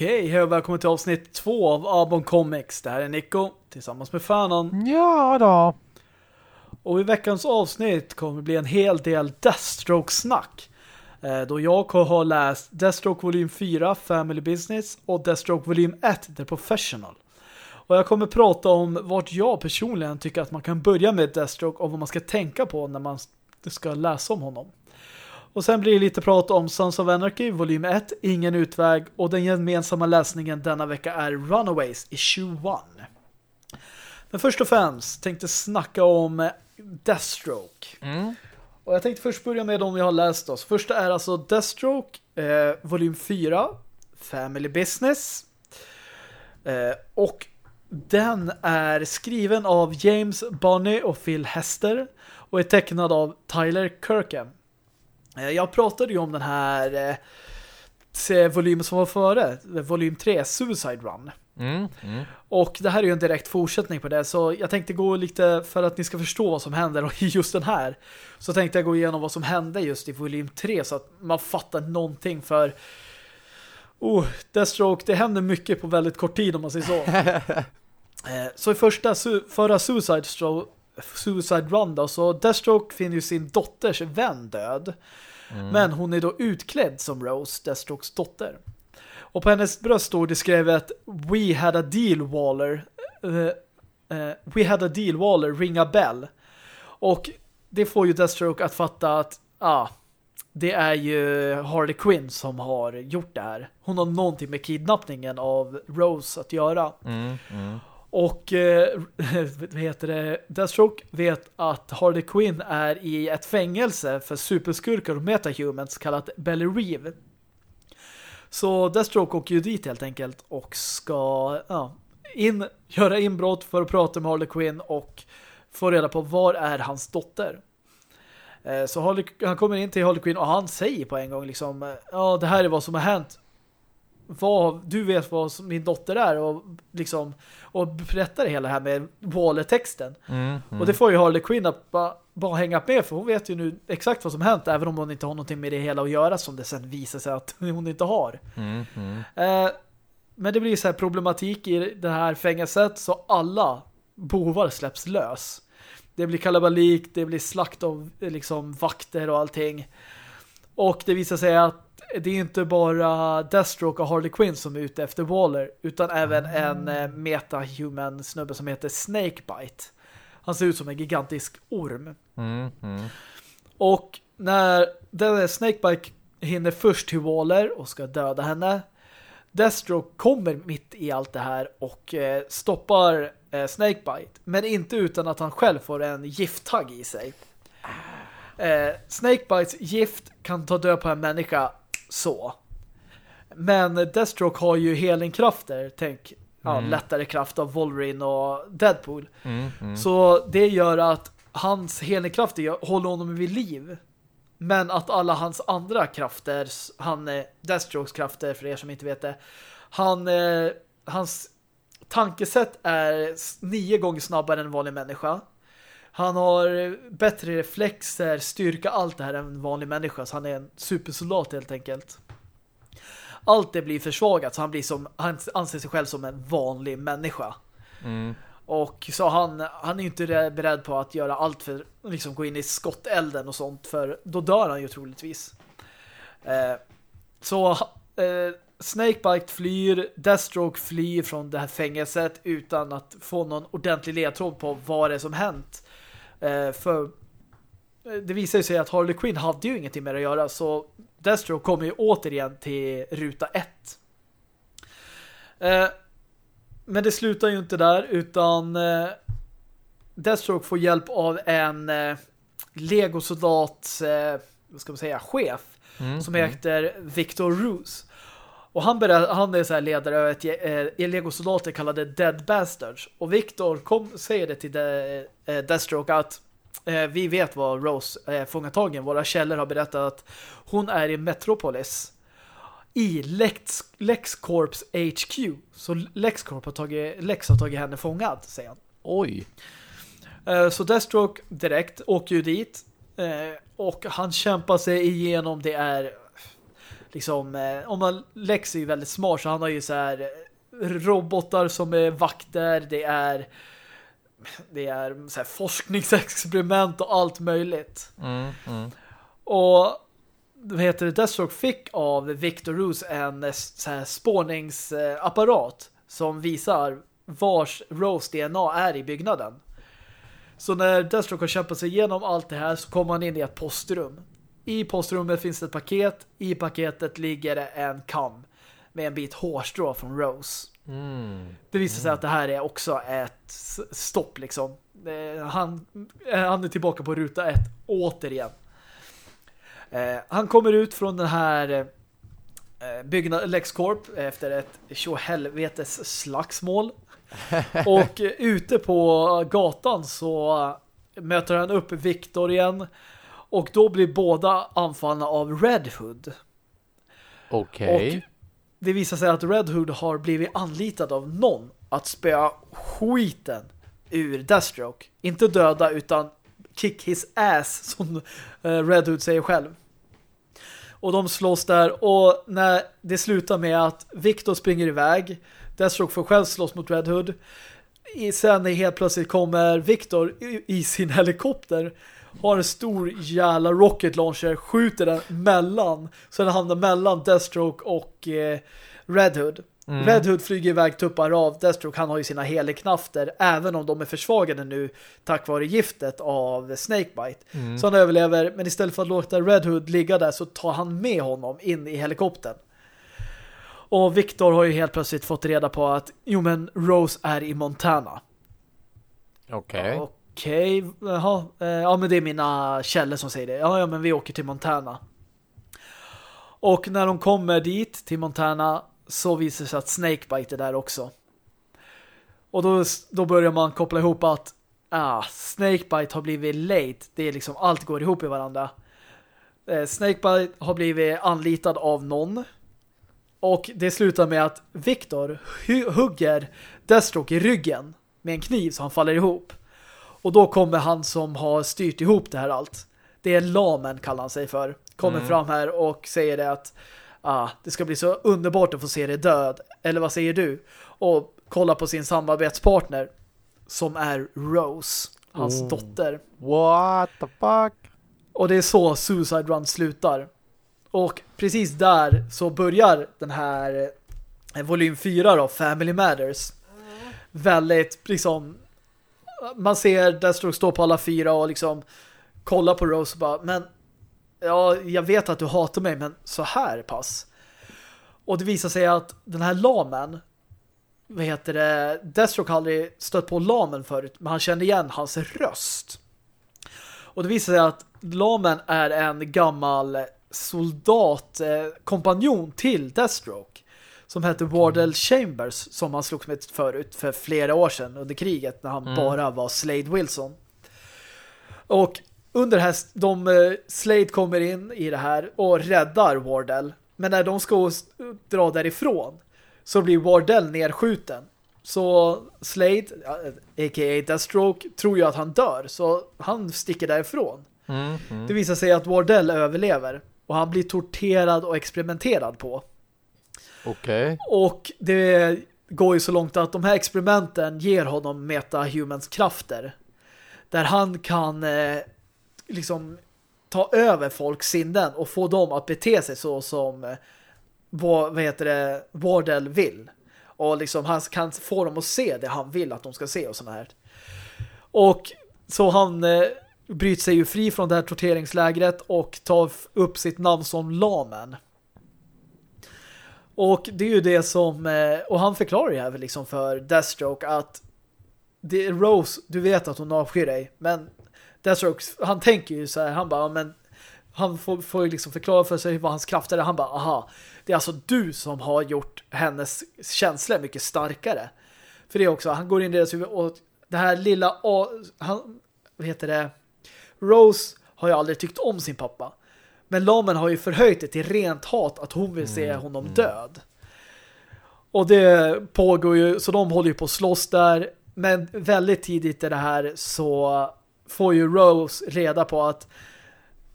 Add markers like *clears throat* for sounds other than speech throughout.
Okej, hej och välkommen till avsnitt två av Abon Comics. Det här är Nico tillsammans med Fanon. Ja då. Och i veckans avsnitt kommer det bli en hel del Deathstroke-snack. Eh, då jag har läst Deathstroke volym 4, Family Business och Deathstroke volym 1, The Professional. Och jag kommer prata om vart jag personligen tycker att man kan börja med Deathstroke och vad man ska tänka på när man ska läsa om honom. Och sen blir det lite prat om Sons of Anarchy, volym 1, Ingen utväg och den gemensamma läsningen denna vecka är Runaways, issue 1. Men först och främst tänkte snacka om Deathstroke. Mm. Och jag tänkte först börja med de jag har läst. Så första är alltså Deathstroke, eh, volym 4, Family Business. Eh, och den är skriven av James Bonney och Phil Hester och är tecknad av Tyler Kirkham. Eh, jag pratade ju om den här eh, volymen som var före, volym 3, Suicide Run. Mm, mm. Och det här är ju en direkt fortsättning på det så jag tänkte gå lite för att ni ska förstå vad som händer i *laughs* just den här. Så tänkte jag gå igenom vad som hände just i volym 3 så att man fattar någonting för oh, Deathstroke, det händer mycket på väldigt kort tid om man säger så. *laughs* Eh, så i första förra Suicide Stroke Suicide Run då, så Deathstroke finner ju sin dotters vän död. Mm. Men hon är då utklädd som Rose, Deathstrokes dotter. Och på hennes bröst står det skrivet We had a deal Waller uh, uh, We had a deal Waller, ring a bell. Och det får ju Deathstroke att fatta att ah, det är ju Harley Quinn som har gjort det här. Hon har någonting med kidnappningen av Rose att göra. Mm, mm. Och eh, *laughs* vad heter det? Deathstroke vet att Harley Quinn är i ett fängelse för superskurkar och metahumans kallat Belly Reeve. Så Deathstroke åker ju dit helt enkelt och ska ja, in, göra inbrott för att prata med Harley Quinn och få reda på var är hans dotter. Eh, så Harley, han kommer in till Harley Quinn och han säger på en gång liksom eh, ja det här är vad som har hänt vad, du vet vad min dotter är och liksom och berättar hela det här med Waller-texten. Mm, mm. Och det får ju Harley Quinn att bara, bara hänga med för hon vet ju nu exakt vad som hänt även om hon inte har någonting med det hela att göra som det sen visar sig att hon inte har. Mm, eh, men det blir så här problematik i det här fängelset så alla bovar släpps lös. Det blir kalabalik, det blir slakt av liksom vakter och allting. Och det visar sig att det är inte bara Deathstroke och Harley Quinn som är ute efter Waller utan även en eh, meta-human snubbe som heter Snakebite. Han ser ut som en gigantisk orm. Mm, mm. Och när den Snakebite hinner först till Waller och ska döda henne Deathstroke kommer mitt i allt det här och eh, stoppar eh, Snakebite. Men inte utan att han själv får en gifttagg i sig. Eh, Snakebites gift kan ta död på en människa så. Men Deathstroke har ju helingkrafter, tänk ja, Mm. lättare kraft av Wolverine och Deadpool. Mm, mm. Så det gör att hans helingkrafter håller honom vid liv. Men att alla hans andra krafter, han eh, Deathstrokes krafter för er som inte vet det, han, eh, hans tankesätt är nio gånger snabbare än en vanlig människa. Han har bättre reflexer, styrka, allt det här än en vanlig människa. Så han är en supersoldat helt enkelt. Allt det blir försvagat så han blir som han anser sig själv som en vanlig människa. Mm. Och så han, han är inte beredd på att göra allt för liksom gå in i skottelden och sånt för då dör han ju troligtvis. Eh, så eh, Snakebite flyr, Deathstroke flyr från det här fängelset utan att få någon ordentlig ledtråd på vad det är som hänt. Eh, för eh, det visar sig att Harley Quinn hade ju ingenting med det att göra så Deathstroke kommer ju återigen till ruta 1. Eh, men det slutar ju inte där utan eh, Deathstroke får hjälp av en legosoldat vad ska man säga, chef Mm, som mm. heter Victor Roos. Och han, berä- han är så här ledare över ett eh, legosoldater kallade Dead Bastards. Och Victor kom, säger det till de, eh, Deathstroke att eh, vi vet vad Rose eh, fångat tagen. Våra källor har berättat att hon är i Metropolis i Lex, LexCorps HQ. Så LexCorp har tagit, Lex har tagit henne fångad, säger han. Oj. Eh, Så Deathstroke direkt åker ju dit eh, och han kämpar sig igenom det är liksom, eh, om man Lex är ju väldigt smart så han har ju så här eh, robotar som är vakter, det är det är så här forskningsexperiment och allt möjligt. Mm, mm. Och vad heter det, Deathstroke fick av Victor Roos en eh, så här spårningsapparat som visar vars Rose DNA är i byggnaden. Så när Deathstroke har kämpat sig igenom allt det här så kommer han in i ett postrum. I postrummet finns ett paket. I paketet ligger det en kam med en bit hårstrå från Rose. Mm. Det visar sig att det här är också ett stopp liksom. Eh, Han, eh, han är tillbaka på ruta ett återigen. Eh, Han kommer ut från den här eh, byggnad LexCorp efter ett tjohelvetes slagsmål. *laughs* Och ute på gatan så möter han upp Victor igen. Och då blir båda anfallna av Red Hood. Okej. Och det visar sig att Red Hood har blivit anlitad av någon att spöa skiten ur Deathstroke. Inte döda utan kick his ass som eh, Red Hood säger själv. Och de slåss där och när det slutar med att Victor springer iväg Deathstroke får själv slåss mot Red Hood. Sen helt plötsligt kommer Victor i sin helikopter har en stor jävla rocket launcher, skjuter den mellan så den hamnar mellan Deathstroke och eh, Red Hood. Mm. Red Hood flyger iväg, tuppar av Deathstroke, han har ju sina heliknafter även om de är försvagade nu tack vare giftet av Snakebite. Mm. Så han överlever, men istället för att låta Red Hood ligga där så tar han med honom in i helikoptern. Och Victor har ju helt plötsligt fått reda på att jo men Rose är i Montana. Okej. Okej, jaha. Eh, ja, men det är mina källor som säger det. Ja, ja, men vi åker till Montana. Och när de kommer dit, till Montana, så visar det sig att Snakebite är där också. Och då, då börjar man koppla ihop att ah, Snakebite har blivit late. Det är liksom, allt går ihop i varandra. Eh, Snakebite har blivit anlitad av någon. Och det slutar med att Victor hu- hugger Deathstroke i ryggen med en kniv så han faller ihop. Och då kommer han som har styrt ihop det här allt. Det är Lamen kallar han sig för. Kommer Mm. fram här och säger det att ah, det ska bli så underbart att få se dig död. Eller vad säger du? Och kolla på sin samarbetspartner som är Rose, hans Oh. dotter. What the fuck? Och det är så Suicide Run slutar. Och precis där så börjar den här eh, volym 4 då, Family Matters. Väldigt liksom man ser Deathstroke stå på alla fyra och liksom kolla på Rose och bara, men ja, jag vet att du hatar mig, men så här pass. Och det visar sig att den här lamen vad heter det, Deathstroke har aldrig stött på lamen förut, men han kände igen hans röst. Och det visar sig att Lamen är en gammal soldatkompanjon eh, till Deathstroke som hette Wardell Chambers som han slogs med förut för flera år sedan under kriget när han Mm. bara var Slade Wilson. Och under det här, de, eh, Slade kommer in i det här och räddar Wardell. Men när de ska dra därifrån så blir Wardell nedskjuten. Så Slade, a.k.a. Deathstroke, tror ju att han dör. Så han sticker därifrån. Mm, Det mm. visar sig att Wardell överlever. Och han blir torterad och experimenterad på. Okej. Och det går ju så långt att de här experimenten ger honom metahumans krafter. Där han kan eh, liksom ta över folks sinnen och få dem att bete sig så som eh, vad, vad heter det, Wardell vill. Och liksom han kan få dem att se det han vill att de ska se och sådana här. Och så han eh, bryter sig ju fri från det här torteringslägret och tar upp sitt namn som Lamen. Och det är ju det som eh, och han förklarar ju här liksom för Deathstroke att det är Rose, du vet att hon avskyr dig, men Deathstroke, han tänker ju så här, han bara, men han får, får ju liksom förklara för sig vad hans krafter är. Han bara, aha, det är alltså du som har gjort hennes känslor mycket starkare. För det är också, han går in i deras huvud och det här lilla, han, vad heter det, Rose har ju aldrig tyckt om sin pappa. Men Lamen har ju förhöjt det till rent hat att hon vill se Mm, honom mm. död. Och det pågår ju, så de håller ju på att slåss där. Men väldigt tidigt i det här så får ju Rose reda på att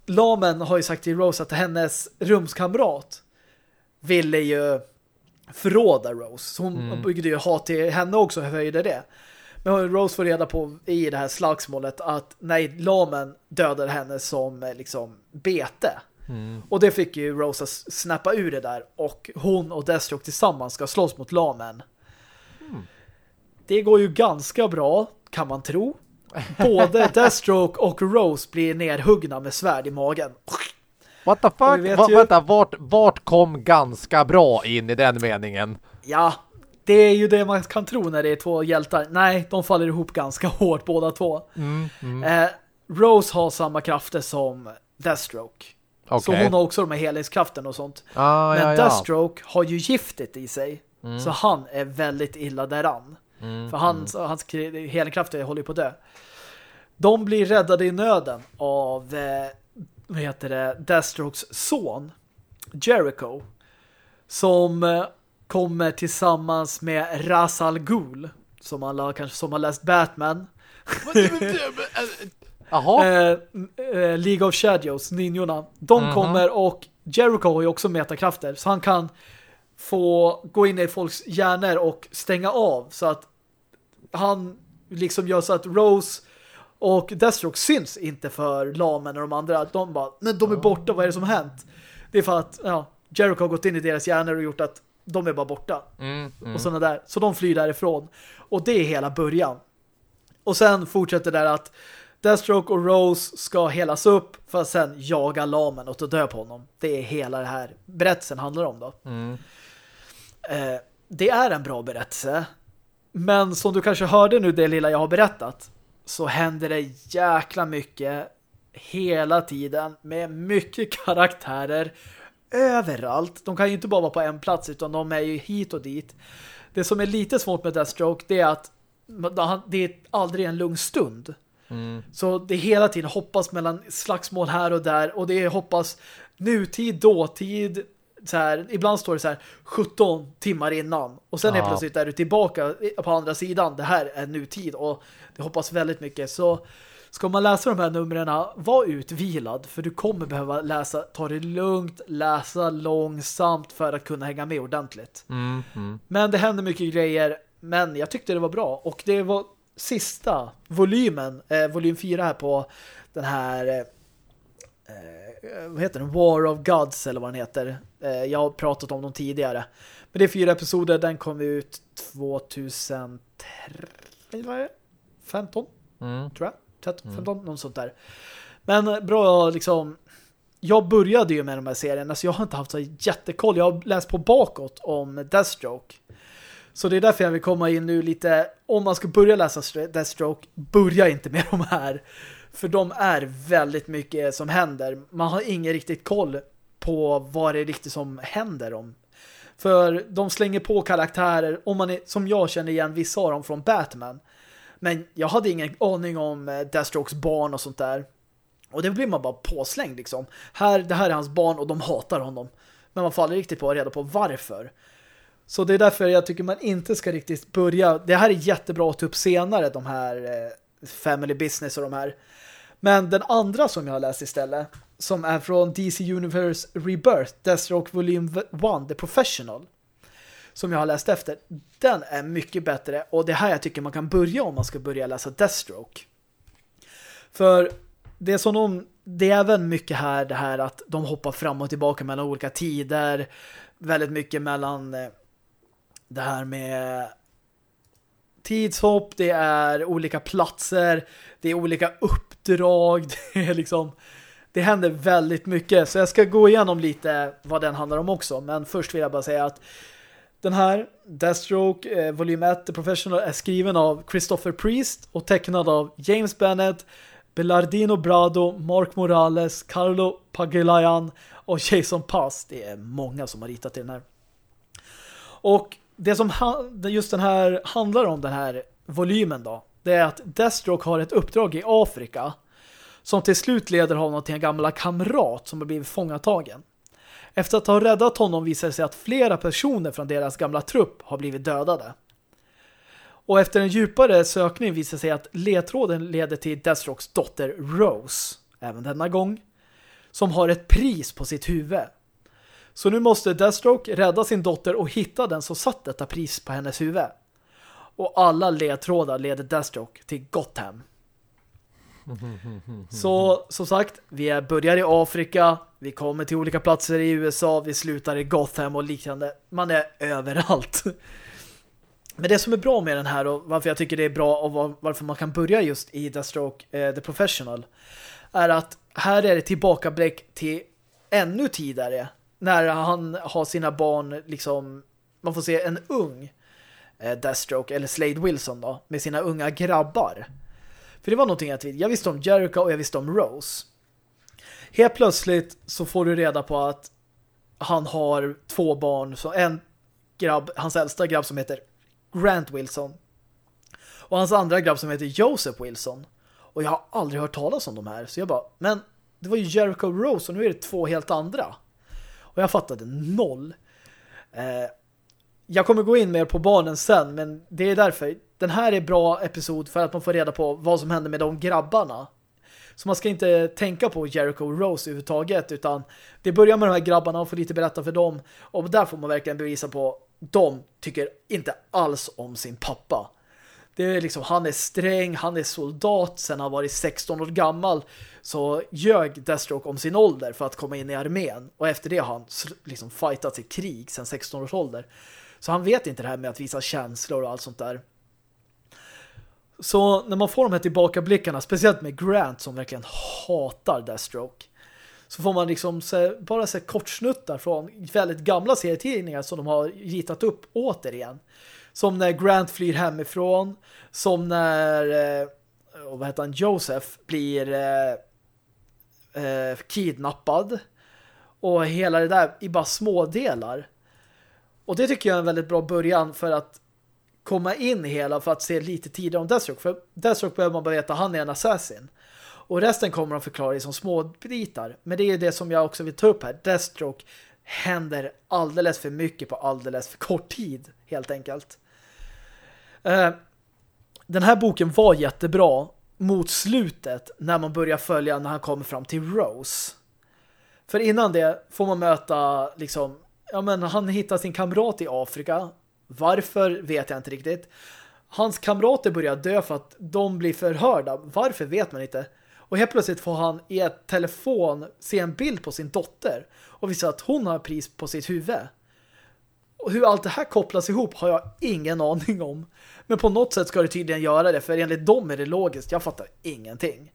Lamen har ju sagt till Rose att hennes rumskamrat ville ju förråda Rose. Så hon Mm. byggde ju hat till henne också och höjde det. Men Rose får reda på i det här slagsmålet att nej, lamen dödade henne som eh, liksom bete. Mm. Och det fick ju Rose att snappa ur det där. Och hon och Deathstroke tillsammans ska slåss mot lamen. Det går ju ganska bra, kan man tro. Både *laughs* Deathstroke och Rose blir nerhuggna med svärd i magen. What the fuck? Va, ju- Vänta, vart, vart kom ganska bra in i den meningen? Ja, det är ju det man kan tro när det är två hjältar. Nej, de faller ihop ganska hårt båda två. Mm, mm. Eh, Rose har samma krafter som Deathstroke. Så Okej. hon har också de här helhetskraften och sånt. Ah, Men ja, ja. Deathstroke har ju giftet i sig. Mm. Så han är väldigt illa däran. Mm, För så hans kri- helkrafter håller på att dö. De blir räddade i nöden av eh, vad heter det, Deathstrokes son Jericho som eh, kommer tillsammans med Ra's al Ghul som alla kanske som har läst Batman Jaha. *laughs* eh, eh, League of Shadows, ninjorna. De Mhm. kommer och Jericho har ju också metakrafter så han kan få gå in i folks hjärnor och stänga av så att han liksom gör så att Rose och Deathstroke syns inte för Lamen och de andra. De bara, men de är borta, vad är det som har hänt? Det är för att ja, Jericho har gått in i deras hjärnor och gjort att de är bara borta. Mm, mm. Och sådana där. Så de flyr därifrån. Och det är hela början. Och sen fortsätter det där att Deathstroke och Rose ska helas upp för att sen jaga Lamen och ta död på honom. Det är hela det här berättelsen handlar om då. Mm. Eh, det är en bra berättelse. Men som du kanske hörde nu det lilla jag har berättat så händer det jäkla mycket hela tiden med mycket karaktärer överallt. De kan ju inte bara vara på en plats utan de är ju hit och dit. Det som är lite svårt med Deathstroke det är att det är aldrig en lugn stund. Mm. Så det är hela tiden hoppas mellan slagsmål här och där och det är hoppas nutid, dåtid så här, ibland står det så här 17 timmar innan och sen är Ja. plötsligt är du tillbaka på andra sidan det här är nutid och det hoppas väldigt mycket så ska man läsa de här numren var utvilad för du kommer behöva läsa, ta det lugnt läsa långsamt för att kunna hänga med ordentligt Mm. Mm. men det händer mycket grejer. Men jag tyckte det var bra. Och det var sista volymen, eh, volym 4 här på den här eh, eh, vad heter den? War of Gods eller vad den heter. Eh, jag har pratat om dem tidigare. Men det är fyra episoder. Den kom ut 2015 Mm. tror jag. 13, 15, något sånt där. Men eh, bra liksom jag började ju med de här serierna så jag har inte haft så jättekoll. Jag har läst på bakåt om Deathstroke. Så det är därför jag vill komma in nu lite om man ska börja läsa Deathstroke, börja inte med *laughs* de här. För de är väldigt mycket som händer. Man har ingen riktigt koll på vad det är riktigt som händer om. För de slänger på karaktärer, om man är, som jag känner igen vissa av dem från Batman. Men jag hade ingen aning om eh, Deathstrokes barn och sånt där. Och det blir man bara påslängd liksom. Här, det här är hans barn och de hatar honom. Men man får aldrig riktigt på reda på varför. Så det är därför jag tycker man inte ska riktigt börja. Det här är jättebra att ta upp senare, de här eh, Family Business och de här. Men den andra som jag har läst istället, som är från DC Universe Rebirth, Deathstroke Volume 1, The Professional, som jag har läst efter, den är mycket bättre. Och det här jag tycker man kan börja om man ska börja läsa Deathstroke. För det är som de, det är även mycket här det här att de hoppar fram och tillbaka mellan olika tider. Väldigt mycket mellan eh, det här med tidshopp, det är olika platser, det är olika uppdrag, *laughs* det är liksom det händer väldigt mycket. Så jag ska gå igenom lite vad den handlar om också. Men först vill jag bara säga att den här, Deathstroke, eh, volym 1, The Professional, är skriven av Christopher Priest och tecknad av James Bennett, Belardino Brado, Mark Morales, Carlo Pagulayan och Jason Pass. Det är många som har ritat i den här. Och det som just den här handlar om, den här volymen då, det är att Deathstroke har ett uppdrag i Afrika som till slut leder honom till en gamla kamrat som har blivit fångatagen. Efter att ha räddat honom visar det sig att flera personer från deras gamla trupp har blivit dödade. Och efter en djupare sökning visar sig att ledtråden leder till Deathstrokes dotter Rose, även denna gång, som har ett pris på sitt huvud. Så nu måste Deathstroke rädda sin dotter och hitta den som satt detta pris på hennes huvud. Och alla ledtrådar leder Deathstroke till Gotham. Så som sagt, vi börjar i Afrika, vi kommer till olika platser i USA, vi slutar i Gotham och liknande. Man är överallt. Men det som är bra med den här och varför jag tycker det är bra och varför man kan börja just i Deathstroke eh, The Professional är att här är det tillbakablick till ännu tidigare när han har sina barn liksom, man får se en ung eh, Deathstroke eller Slade Wilson då, med sina unga grabbar. För det var någonting jag, jag visste om Jericho och jag visste om Rose. Helt plötsligt så får du reda på att han har två barn, så en grabb, hans äldsta grabb som heter Grant Wilson och hans andra grabb som heter Joseph Wilson. Och jag har aldrig hört talas om de här. Så jag bara, men det var ju Jericho Rose och nu är det två helt andra. Och jag fattade noll. Eh, jag kommer gå in mer på barnen sen, men det är därför. Den här är bra episod för att man får reda på vad som händer med de grabbarna. Så man ska inte tänka på Jericho Rose överhuvudtaget utan det börjar med de här grabbarna och får lite berätta för dem. Och där får man verkligen bevisa på de tycker inte alls om sin pappa. Det är liksom, han är sträng, han är soldat sen han varit 16 år gammal så ljög Deathstroke om sin ålder för att komma in i armén och efter det har han liksom fightat i krig sen 16 års ålder. Så han vet inte det här med att visa känslor och allt sånt där. Så när man får de här tillbakablickarna, speciellt med Grant som verkligen hatar Deathstroke, så får man liksom se, bara se kortsnuttar från väldigt gamla serietidningar som de har gitat upp återigen. Som när Grant flyr hemifrån, som när eh, vad heter han, Joseph blir eh, eh, kidnappad och hela det där i bara små delar. Och det tycker jag är en väldigt bra början för att komma in i hela för att se lite tidigare om Deathstroke. För Deathstroke behöver man bara veta att han är en assassin. Och resten kommer de förklara i som små bitar. Men det är ju det som jag också vill ta upp här. Deathstroke händer alldeles för mycket på alldeles för kort tid, helt enkelt. Eh, den här boken var jättebra mot slutet när man börjar följa när han kommer fram till Rose. För innan det får man möta liksom, ja men han hittar sin kamrat i Afrika. Varför vet jag inte riktigt. Hans kamrater börjar dö för att de blir förhörda. Varför vet man inte. Och helt plötsligt får han i ett telefon se en bild på sin dotter och visa att hon har pris på sitt huvud. Och hur allt det här kopplas ihop har jag ingen *laughs* aning om. Men på något sätt ska det tydligen göra det, för enligt dem är det logiskt. Jag fattar ingenting.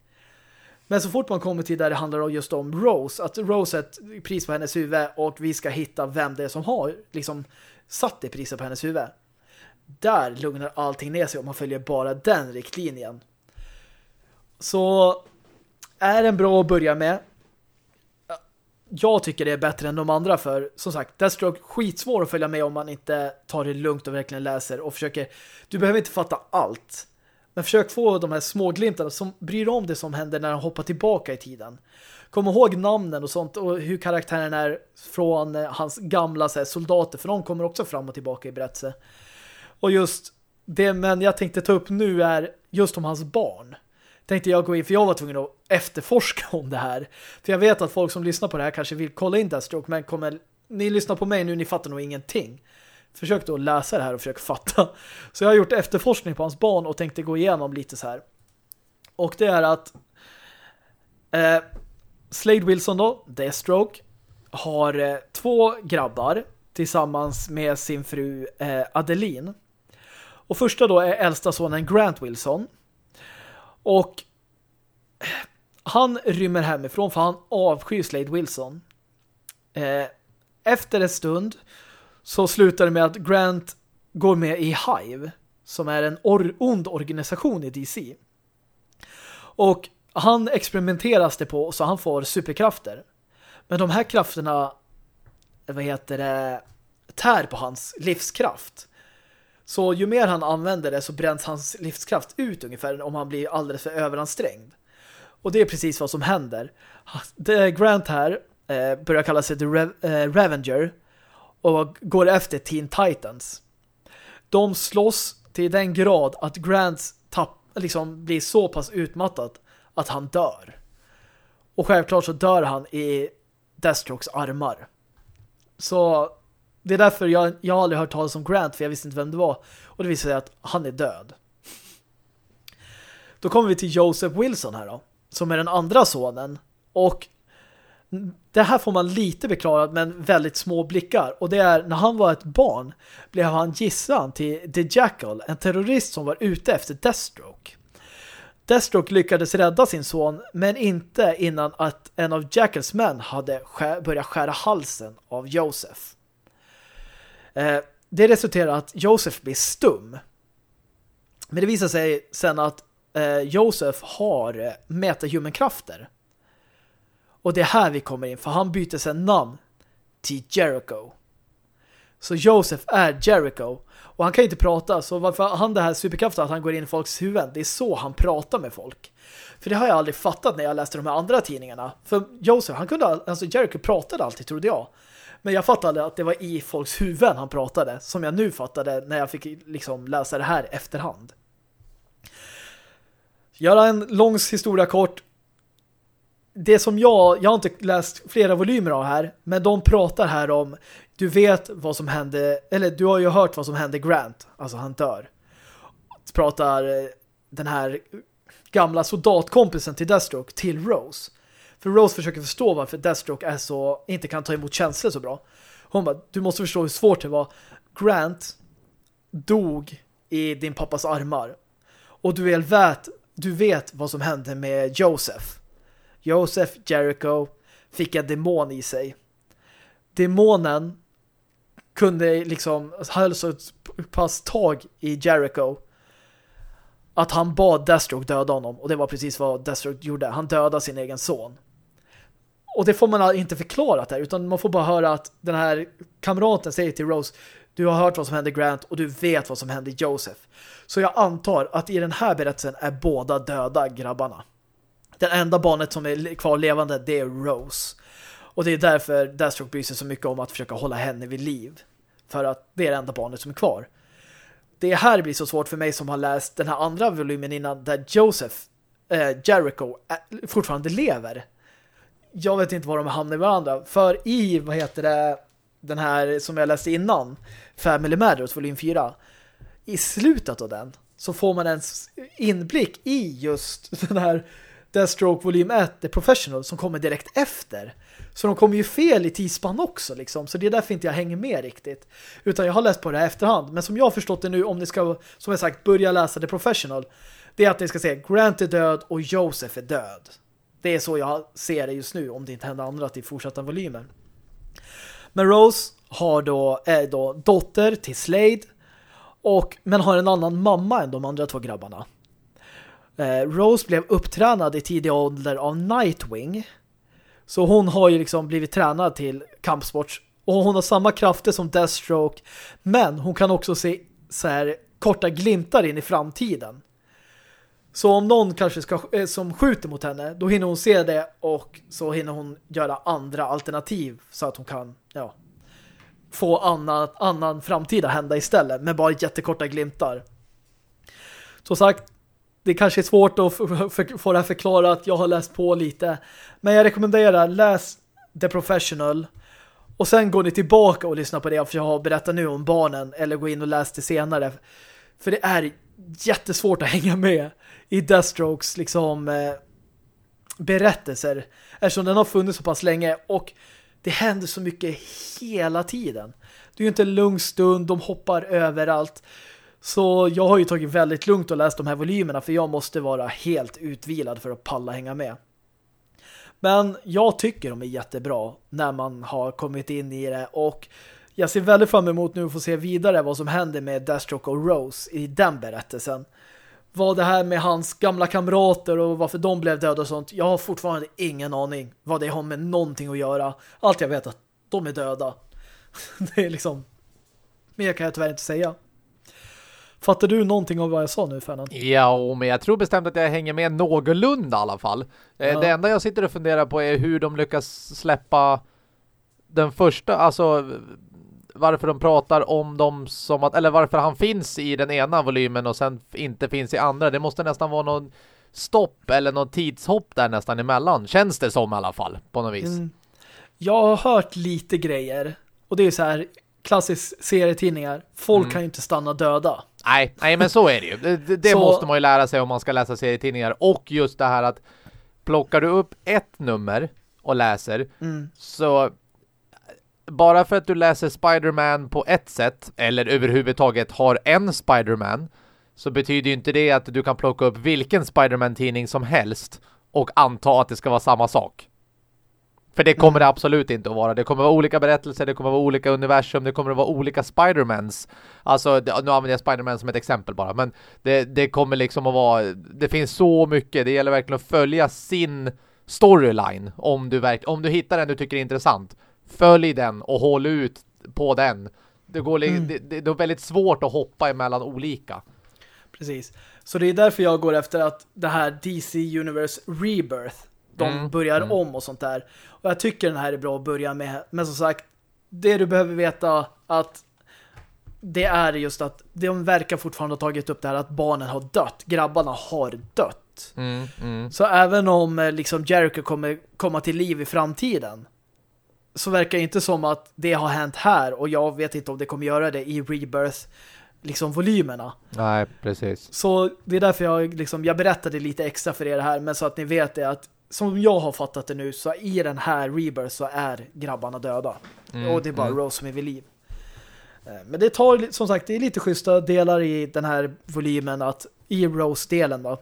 Men så fort man kommer till där det handlar om just om Rose, att Rose är ett pris på hennes huvud och vi ska hitta vem det är som har liksom satt det priset på hennes huvud. Där lugnar allting ner sig om man följer bara den riktlinjen. Så är den bra att börja med. Jag tycker det är bättre än de andra för, som sagt, Deathstroke skitsvår att följa med om man inte tar det lugnt och verkligen läser och försöker, du behöver inte fatta allt. Men försök få de här små glimtarna som bryr om det som händer när han hoppar tillbaka i tiden. Kom ihåg namnen och sånt och hur karaktären är från eh, hans gamla här, soldater, för de kommer också fram och tillbaka i berättelse. Och just det men jag tänkte ta upp nu är just om hans barn tänkte jag gå in, för jag var tvungen att efterforska om det här. För jag vet att folk som lyssnar på det här kanske vill kolla in Deathstroke, men kommer, ni lyssnar på mig nu, ni fattar nog ingenting. Försök då läsa det här och försök fatta. Så jag har gjort efterforskning på hans barn och tänkte gå igenom lite så här. Och det är att eh, Slade Wilson då, Deathstroke, har eh, två grabbar tillsammans med sin fru eh, Adeline. Och första då är äldsta sonen Grant Wilson och eh, han rymmer hemifrån för han avskyr Slade Wilson. Efter en stund så slutar det med att Grant går med i Hive som är en or ond organisation i DC. Och han experimenteras det på så han får superkrafter. Men de här krafterna vad heter det tär på hans livskraft. Så ju mer han använder det så bränns hans livskraft ut ungefär om han blir alldeles för överansträngd. Och det är precis vad som händer. Grant här eh, börjar kalla sig The Re eh, Revenger och går efter Teen Titans. De slåss till den grad att Grant tapp, liksom blir så pass utmattad att han dör. Och självklart så dör han i Deathstrokes armar. Så det är därför jag, jag har aldrig hört talas om Grant för jag visste inte vem det var. Och det visar sig att han är död. Då kommer vi till Joseph Wilson här då. Som är den andra sonen. Och det här får man lite beklarat men väldigt små blickar. Och det är när han var ett barn blev han gisslan till The Jackal, en terrorist som var ute efter Deathstroke. Deathstroke lyckades rädda sin son men inte innan att en av Jackals män hade skär, börjat skära halsen av Joseph. Eh, det resulterar att Joseph blir stum. Men det visar sig sen att eh, Joseph har eh, metahuman-krafter. Och det är här vi kommer in, för han byter sen namn till Jericho. Så Joseph är Jericho. Och han kan ju inte prata, så varför han det här superkraften att han går in i folks huvuden, det är så han pratar med folk. För det har jag aldrig fattat när jag läste de här andra tidningarna. För Joseph, han kunde, alltså Jericho pratade alltid, trodde jag. Men jag fattade att det var i folks huvuden han pratade, som jag nu fattade när jag fick liksom läsa det här efterhand. Göra en lång historia kort. Det som jag, jag har inte läst flera volymer av här, men de pratar här om du vet vad som hände, eller du har ju hört vad som hände Grant, alltså han dör. Pratar eh, den här gamla soldatkompisen till Deathstroke till Rose. För Rose försöker förstå varför Deathstroke är så, inte kan ta emot känslor så bra. Hon bara, du måste förstå hur svårt det var. Grant dog i din pappas armar. Och du väl vet, du vet vad som hände med Joseph. Joseph Jericho fick en demon i sig. Demonen kunde liksom alltså, höll så pass tag i Jericho att han bad Deathstroke döda honom och det var precis vad Deathstroke gjorde. Han dödade sin egen son. Och det får man inte förklarat där utan man får bara höra att den här kamraten säger till Rose du har hört vad som hände Grant och du vet vad som hände Joseph. Så jag antar att i den här berättelsen är båda döda grabbarna. Den enda barnet som är kvar levande det är Rose. Och det är därför Deathstroke bryr sig så mycket om att försöka hålla henne vid liv. För att det är det enda barnet som är kvar. Det här blir så svårt för mig som har läst den här andra volymen innan där Joseph, eh, Jericho, äh, fortfarande lever. Jag vet inte var de hamnar i varandra. För i, vad heter det, den här som jag läste innan, Family Matters, volym 4, i slutet av den så får man en inblick i just *laughs* den här Deathstroke volym 1, The Professional, som kommer direkt efter. Så de kommer ju fel i tidsspann också liksom. Så det är därför inte jag hänger med riktigt. Utan jag har läst på det här efterhand. Men som jag har förstått det nu, om ni ska, som jag sagt, börja läsa The Professional. Det är att ni ska se Grant är död och Joseph är död. Det är så jag ser det just nu, om det inte händer andra till fortsatta volymer. Men Rose har då, är då dotter till Slade. Och, men har en annan mamma än de andra två grabbarna. Eh, Rose blev upptränad i tidig ålder av Nightwing- så hon har ju liksom blivit tränad till kampsport. Och hon har samma krafter som Deathstroke. Men hon kan också se så här korta glimtar in i framtiden. Så om någon kanske ska, eh, som skjuter mot henne, då hinner hon se det och så hinner hon göra andra alternativ så att hon kan ja, få annan, annan framtida hända istället med bara jättekorta glimtar. Som sagt, det kanske är svårt att få det här förklarat. Jag har läst på lite. Men jag rekommenderar, läs The Professional. Och sen går ni tillbaka och lyssnar på det för jag har berättat nu om barnen. Eller gå in och läs det senare. För det är jättesvårt att *laughs* hänga med i Deathstrokes liksom eh, berättelser. Eftersom den har funnits så pass länge. Och det händer så mycket hela tiden. Det är ju inte en lugn stund. De hoppar överallt. Så jag har ju tagit väldigt lugnt och läst de här volymerna för jag måste vara helt utvilad för att palla hänga med. Men jag tycker de är jättebra när man har kommit in i det och jag ser väldigt fram emot nu att få se vidare vad som händer med Deathstroke och Rose i den berättelsen. Vad det här med hans gamla kamrater och varför de blev döda och sånt. Jag har fortfarande ingen aning vad det har med någonting att göra. Allt jag vet är att de är döda. *laughs* Det är liksom... Mer kan jag tyvärr inte säga. Fattar du någonting av vad jag sa nu, Fernand? Ja, men jag tror bestämt att jag hänger med någorlunda i alla fall. Eh, ja. Det enda jag sitter och funderar på är hur de lyckas släppa den första, alltså varför de pratar om dem som att, eller varför han finns i den ena volymen och sen inte finns i andra. Det måste nästan vara någon stopp eller någon tidshopp där nästan emellan. Känns det som i alla fall, på något vis. Mm. Jag har hört lite grejer Och det är så här klassisk serietidningar. Folk mm. kan ju inte stanna döda. Nej, nej men så är det ju. Det, det *laughs* så... måste man ju lära sig om man ska läsa serietidningar. Och just det här att plockar du upp ett nummer och läser mm. så bara för att du läser Spiderman på ett sätt eller överhuvudtaget har en Spiderman så betyder ju inte det att du kan plocka upp vilken Spiderman-tidning som helst och anta att det ska vara samma sak. För det kommer mm. det absolut inte att vara. Det kommer att vara olika berättelser, det kommer att vara olika universum, det kommer att vara olika Spidermans. Alltså, nu använder jag Spiderman som ett exempel bara. Men det, det kommer liksom att vara... Det finns så mycket. Det gäller verkligen att följa sin storyline. Om du, verk, om du hittar den du tycker är intressant. Följ den och håll ut på den. Det, går, mm. det, det, det är väldigt svårt att hoppa emellan olika. Precis. Så det är därför jag går efter att det här DC Universe Rebirth de mm, börjar mm. om och sånt där. Och jag tycker den här är bra att börja med. Men som sagt, det du behöver veta att det är just att de verkar fortfarande ha tagit upp det här att barnen har dött. Grabbarna har dött. Mm, mm. så även om eh, liksom Jericho kommer komma till liv i framtiden så verkar det inte som att det har hänt här och jag vet inte om det kommer göra det i Rebirth liksom volymerna. Nej, precis. Så det är därför jag liksom, jag berättade lite extra för er här men så att ni vet det att som jag har fattat det nu så i den här Rebirth så är grabbarna döda. Mm, och det är bara mm. Rose som är vid liv. Eh, men det tar, som sagt, det är lite schyssta delar i den här volymen att i Rose-delen va.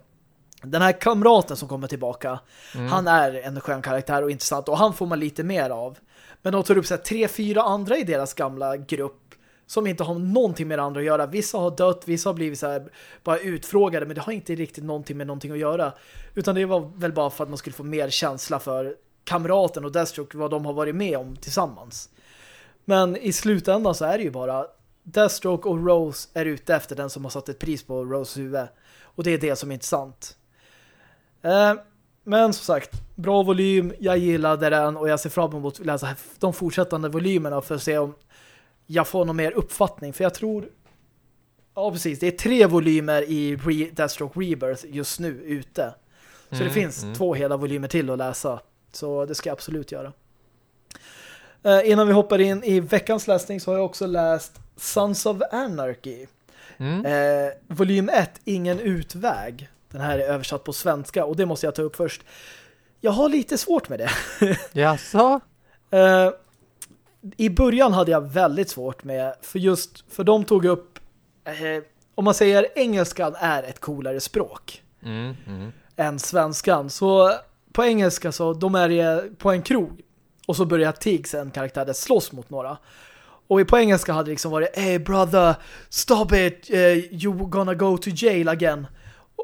Den här kamraten som kommer tillbaka, mm. han är en skön karaktär och intressant och han får man lite mer av. Men de tar upp så här, tre, fyra andra i deras gamla grupp som inte har någonting med andra att göra. Vissa har dött, vissa har blivit så här, bara utfrågade, men det har inte riktigt någonting med någonting att göra. Utan det var väl bara för att man skulle få mer känsla för kamraten och Deathstroke, vad de har varit med om tillsammans. Men i slutändan så är det ju bara Deathstroke och Rose är ute efter den som har satt ett pris på Rose huvud. Och det är det som är intressant. Eh, men som sagt, bra volym, jag gillade den och jag ser fram emot att läsa de fortsättande volymerna för att se om jag får någon mer uppfattning. För jag tror... Ja, precis. Det är tre volymer i Re Deathstroke Rebirth just nu ute. Så mm, det finns mm. två hela volymer till att läsa. Så det ska jag absolut göra. Uh, innan vi hoppar in i veckans läsning så har jag också läst Sons of Anarchy. Mm. Uh, volym 1, Ingen utväg. Den här är översatt på svenska och det måste jag ta upp först. Jag har lite svårt med det. *laughs* Jaså? uh, i början hade jag väldigt svårt med för just, för de tog upp eh, om man säger engelskan är ett coolare språk mm, mm. än svenskan. Så på engelska så de är på en krog och så börjar Tiggs, en karaktär, slåss mot några. Och på engelska hade det liksom varit Hey brother, stop it, uh, you gonna go to jail again.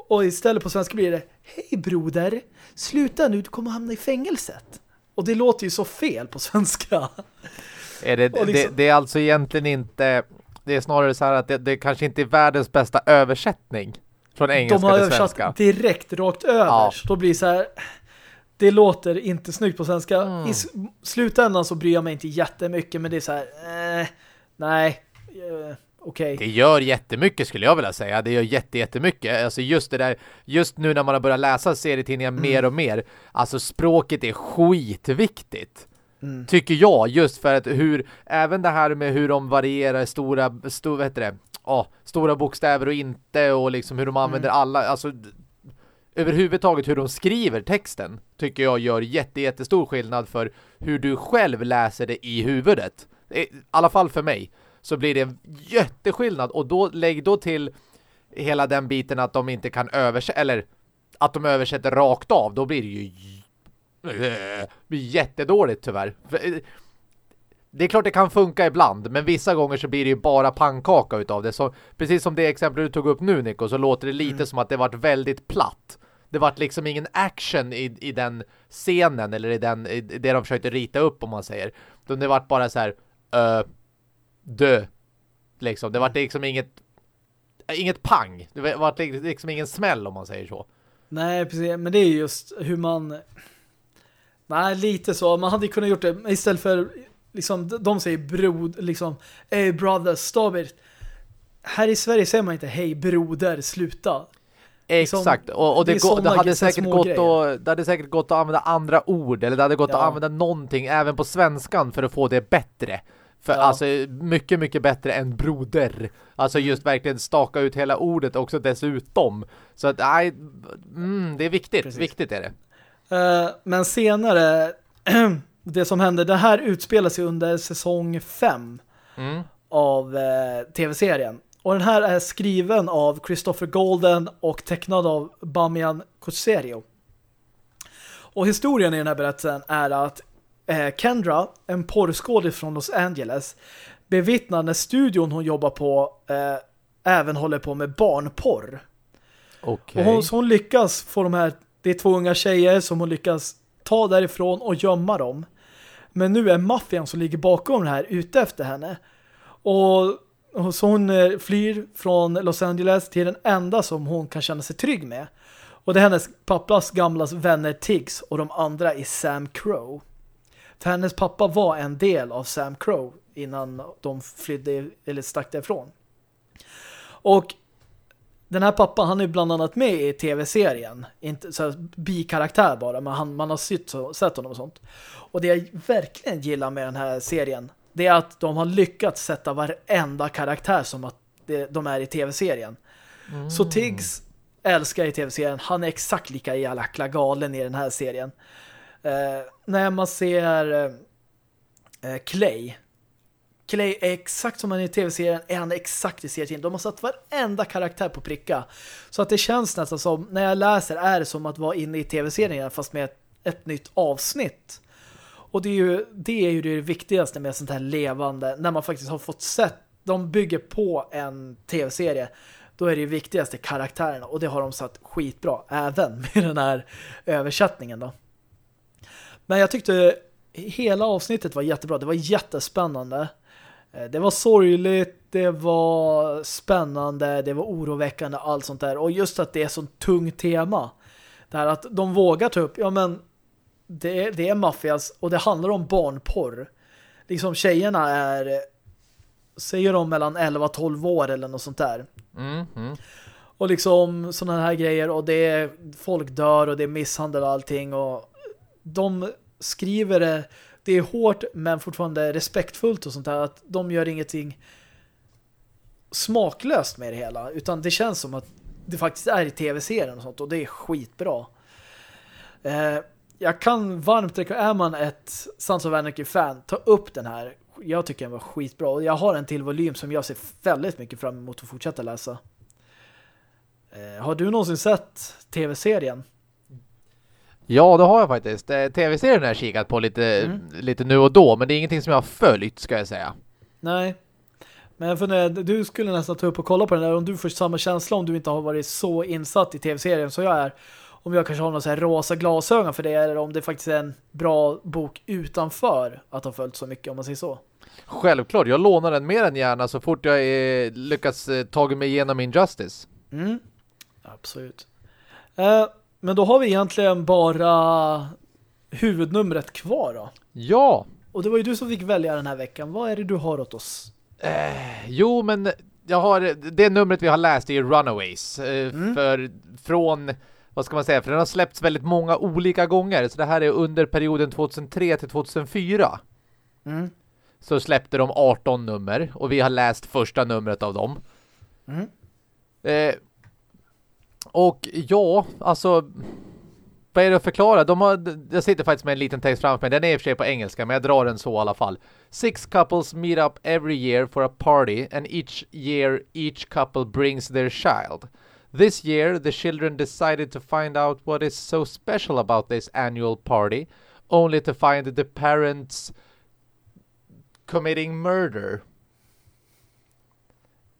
Och istället på svenska blir det Hej broder, sluta nu, du kommer hamna i fängelset. Och det låter ju så fel på svenska. Är det, liksom... det, det, är alltså egentligen inte... Det är snarare så här att det, det kanske inte är världens bästa översättning från engelska De har översatt direkt rakt över. Ja. Då blir det så här... Det låter inte snyggt på svenska. Mm. I slutändan så bryr jag mig inte jättemycket men det är så här... Eh, nej, eh, Okay. Det gör jättemycket skulle jag vilja säga. Det gör jätte, jättemycket. Alltså just det där, just nu när man har börjat läsa serietidningar mm. mer och mer. Alltså språket är skitviktigt. Mm. Tycker jag, just för att hur, även det här med hur de varierar stora, stor, vad heter det? Oh, stora bokstäver och inte och liksom hur de använder mm. alla, alltså överhuvudtaget hur de skriver texten tycker jag gör jätte, jättestor skillnad för hur du själv läser det i huvudet. I alla fall för mig så blir det en jätteskillnad och då lägg då till hela den biten att de inte kan översätta eller att de översätter rakt av, då blir det ju blir jättedåligt tyvärr. Eh, det är klart det kan funka ibland, men vissa gånger så blir det ju bara pannkaka utav det. Så, precis som det exempel du tog upp nu, Nico, så låter det lite mm. som att det varit väldigt platt. Det vart liksom ingen action i, i den scenen, eller i, den, i det de försökte rita upp, om man säger. Det vart bara så här, uh, dö. Liksom. Det vart liksom inget inget pang. Det vart liksom ingen smäll, om man säger så. Nej, precis. Men det är just hur man Nej, lite så. Man hade kunnat gjort det istället för liksom, de säger brod, liksom, hey brother, stop it. Här i Sverige säger man inte hej broder, sluta. Liksom, Exakt, och, och det, det, det, hade säkert gått att, det hade säkert gått att använda andra ord eller det hade gått ja. att använda någonting även på svenskan för att få det bättre. För ja. alltså mycket, mycket bättre än broder. Alltså just verkligen staka ut hela ordet också dessutom. Så att, nej, mm, det är viktigt. Precis. Viktigt är det. Uh, men senare, *clears throat* det som händer, det här utspelar sig under säsong 5 mm. av uh, tv-serien. Och den här är skriven av Christopher Golden och tecknad av Bamian Coserio. Och historien i den här berättelsen är att eh, Kendra, en porrskådis från Los Angeles, bevittnar när studion hon jobbar på eh, även håller på med barnporr. Okay. Och hon, så hon lyckas få de här, det är två unga tjejer som hon lyckas ta därifrån och gömma dem. Men nu är maffian som ligger bakom det här ute efter henne. Och, och så hon eh, flyr från Los Angeles till den enda som hon kan känna sig trygg med. Och det är hennes pappas gamla vänner Tiggs och de andra är Sam Crow. För hennes pappa var en del av Sam Crow innan de flydde eller stack därifrån. Och den här pappan, han är bland annat med i tv-serien. Inte så bikaraktär bara, men han, man har sett, sett honom och sånt. Och det jag verkligen gillar med den här serien, det är att de har lyckats sätta varenda karaktär som att de är i tv-serien. Mm. Så Tiggs älskar i tv-serien, han är exakt lika jävla galen i den här serien. Eh, när man ser eh, eh, Clay Clay är exakt som han är i tv-serien är han exakt i serien. De har satt varenda karaktär på pricka. Så att det känns nästan som, när jag läser är det som att vara inne i tv-serien fast med ett, ett, nytt avsnitt. Och det är, ju, det är ju det viktigaste med sånt här levande, när man faktiskt har fått sett, de bygger på en tv-serie då är det ju viktigaste karaktärerna och det har de satt skitbra även med den här översättningen då. Men jag tyckte hela avsnittet var jättebra. Det var jättespännande. Eh, det var sorgligt, det var spännande, det var oroväckande, allt sånt där. Och just att det är så tungt tema. Det här att de vågar ta upp, ja men det, det är maffias och det handlar om barnporr. Liksom tjejerna är säger de mellan 11-12 år eller något sånt där. Mm, mm. Och liksom sådana här grejer och det är folk dör och det är misshandel och allting och de skriver det det är hårt men fortfarande respektfullt och sånt där att de gör ingenting smaklöst med det hela utan det känns som att det faktiskt är i tv-serien och sånt och det är skitbra. Eh, jag kan varmt rekommendera, är man ett Sons of Anarchy-fan, ta upp den här. Jag tycker den var skitbra och jag har en till volym som jag ser väldigt mycket fram emot att fortsätta läsa. Eh, har du någonsin sett tv-serien? Ja, det har jag faktiskt. Eh, tv-serien har jag kikat på lite, mm. lite nu och då, men det är ingenting som jag har följt, ska jag säga. Nej. Men jag funderar, du skulle nästan ta upp och kolla på den där om du får samma känsla om du inte har varit så insatt i tv-serien som jag är. Om jag kanske har några så här rosa glasögon för det eller om det faktiskt är en bra bok utanför att ha följt så mycket om man säger så. Självklart, jag lånar den mer än gärna så fort jag är, lyckas eh, ta mig igenom Injustice. Mm, absolut. Uh, men då har vi egentligen bara huvudnumret kvar då. Ja. Och det var ju du som fick välja den här veckan. Vad är det du har åt oss? Eh, jo, men jag har det numret vi har läst är Runaways. Eh, mm. För från, vad ska man säga, för den har släppts väldigt många olika gånger. Så det här är under perioden 2003 till 2004. Mm. Så släppte de 18 nummer och vi har läst första numret av dem. Mm. Eh, och ja, alltså vad är det att förklara? De har, jag sitter faktiskt med en liten text framför mig. Den är i och för sig på engelska, men jag drar den så i alla fall. Six couples meet up every year for a party and each year each couple brings their child. This year the children decided to find out what is so special about this annual party only to find the parents committing murder.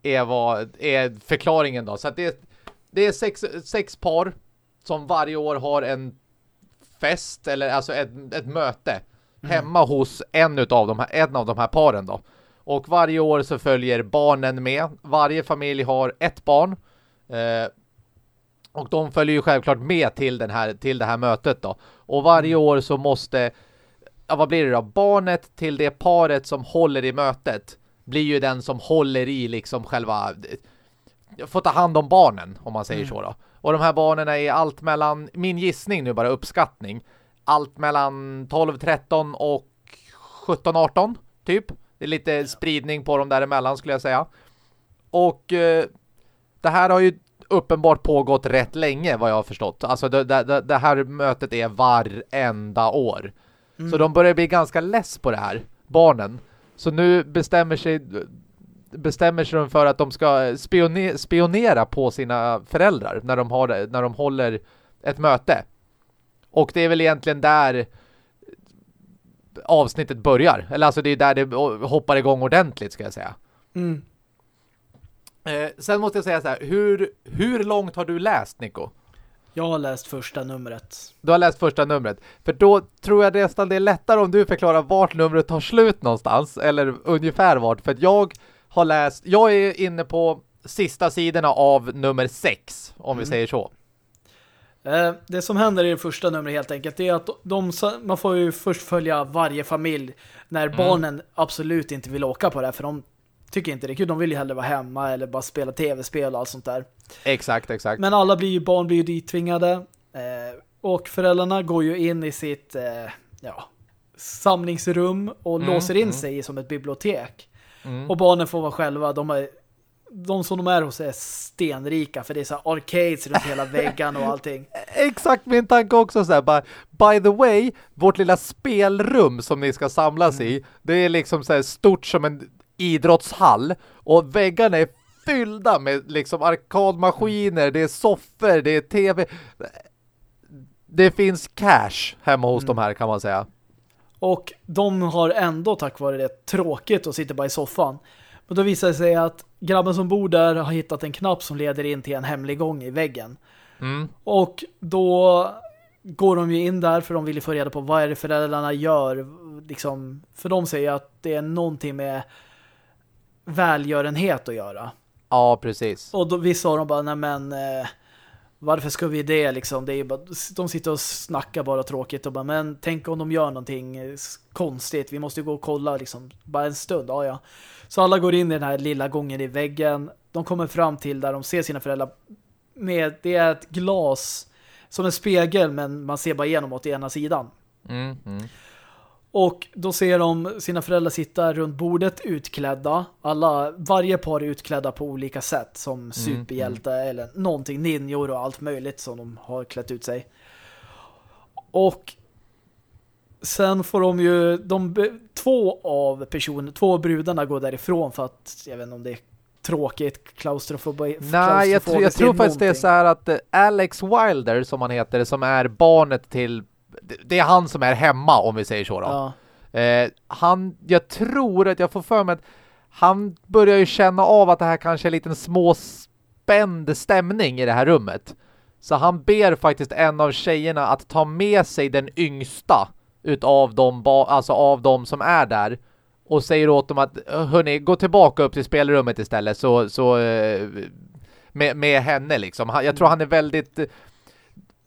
Är, vad, är förklaringen då. Så att det det är sex, sex par som varje år har en fest eller alltså ett, ett möte mm. hemma hos en utav de här, en av de här paren då. Och varje år så följer barnen med. Varje familj har ett barn. Eh, och de följer ju självklart med till, den här, till det här mötet då. Och varje mm. år så måste, ja, vad blir det då? Barnet till det paret som håller i mötet blir ju den som håller i liksom själva får ta hand om barnen, om man säger mm. så då. Och de här barnen är allt mellan, min gissning nu bara uppskattning, allt mellan 12-13 och 17-18 typ. Det är lite spridning på dem däremellan skulle jag säga. Och eh, det här har ju uppenbart pågått rätt länge vad jag har förstått. Alltså det, det, det här mötet är varenda år. Mm. Så de börjar bli ganska less på det här, barnen. Så nu bestämmer sig bestämmer sig för att de ska spionera, spionera på sina föräldrar när de, har, när de håller ett möte. Och det är väl egentligen där avsnittet börjar. Eller alltså det är där det hoppar igång ordentligt ska jag säga. Mm. Eh, sen måste jag säga så här, hur, hur långt har du läst Nico? Jag har läst första numret. Du har läst första numret. För då tror jag nästan det är lättare om du förklarar vart numret tar slut någonstans. Eller ungefär vart. För att jag har läst, jag är inne på sista sidorna av nummer sex, om mm. vi säger så. Eh, det som händer i det första numret helt enkelt är att de, man får ju först följa varje familj när mm. barnen absolut inte vill åka på det här för de tycker inte det är kul. De vill ju hellre vara hemma eller bara spela tv-spel och allt sånt där. Exakt, exakt. Men alla blir ju, barn blir ju dittvingade. Eh, och föräldrarna går ju in i sitt eh, ja, samlingsrum och mm, låser in mm. sig som ett bibliotek. Mm. Och barnen får vara själva. De, är, de som de är hos är stenrika för det är så arcades runt hela väggen och allting. *laughs* Exakt min tanke också så här, bara, by the way, vårt lilla spelrum som ni ska samlas mm. i, det är liksom så här stort som en idrottshall och väggarna är fyllda med liksom arkadmaskiner, det är soffor, det är tv. Det finns cash hemma hos mm. de här kan man säga. Och de har ändå tack vare det tråkigt och sitter bara i soffan. Men då visar det sig att grabben som bor där har hittat en knapp som leder in till en hemlig gång i väggen. Mm. Och då går de ju in där för de vill ju få reda på vad är det föräldrarna gör. Liksom, för de säger att det är någonting med välgörenhet att göra. Ja, precis. Och då, vissa av dem bara, nej men eh, varför ska vi det liksom? Det är bara, de sitter och snackar bara tråkigt och bara, men tänk om de gör någonting eh, konstigt. Vi måste ju gå och kolla liksom, bara en stund. Ja, ja. Så alla går in i den här lilla gången i väggen. De kommer fram till där de ser sina föräldrar med, det är ett glas som en spegel men man ser bara igenom åt ena sidan. Mm, mm. Och då ser de sina föräldrar sitta runt bordet utklädda. Alla, varje par är utklädda på olika sätt som mm, superhjälte mm. eller någonting, ninjor och allt möjligt som de har klätt ut sig. Och sen får de ju de, två av personerna, två av brudarna går därifrån för att, jag vet inte om det är tråkigt, klaustrofobi. Nej, jag, jag tror faktiskt det är så här att eh, Alex Wilder som han heter, som är barnet till det är han som är hemma om vi säger så då. Ja. Eh, han, jag tror att jag får för mig att han börjar ju känna av att det här kanske är en liten småspänd stämning i det här rummet. Så han ber faktiskt en av tjejerna att ta med sig den yngsta utav dem, alltså av dem som är där och säger åt dem att hörni, gå tillbaka upp till spelrummet istället så, så eh, med, med henne liksom. Jag tror han är väldigt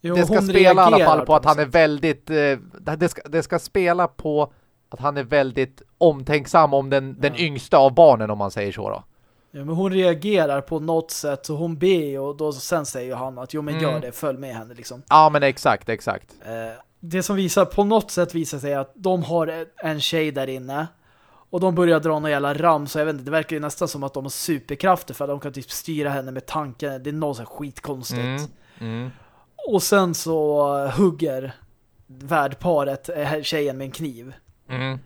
Jo, det ska spela i alla fall på, att han är väldigt eh, det, ska, det ska spela på att han är väldigt omtänksam om den, ja. den yngsta av barnen om man säger så då. Ja, men hon reagerar på något sätt så hon ber och då sen säger han att jo men gör mm. det, följ med henne liksom. Ja men exakt, exakt. Eh, det som visar på något sätt visar sig att de har en tjej där inne och de börjar dra någon jävla ram så jag vet inte, det verkar ju nästan som att de har superkrafter för att de kan typ styra henne med tanken. Det är något så skitkonstigt. Mm. Mm. Och sen så hugger värdparet eh, tjejen med en kniv. Mm.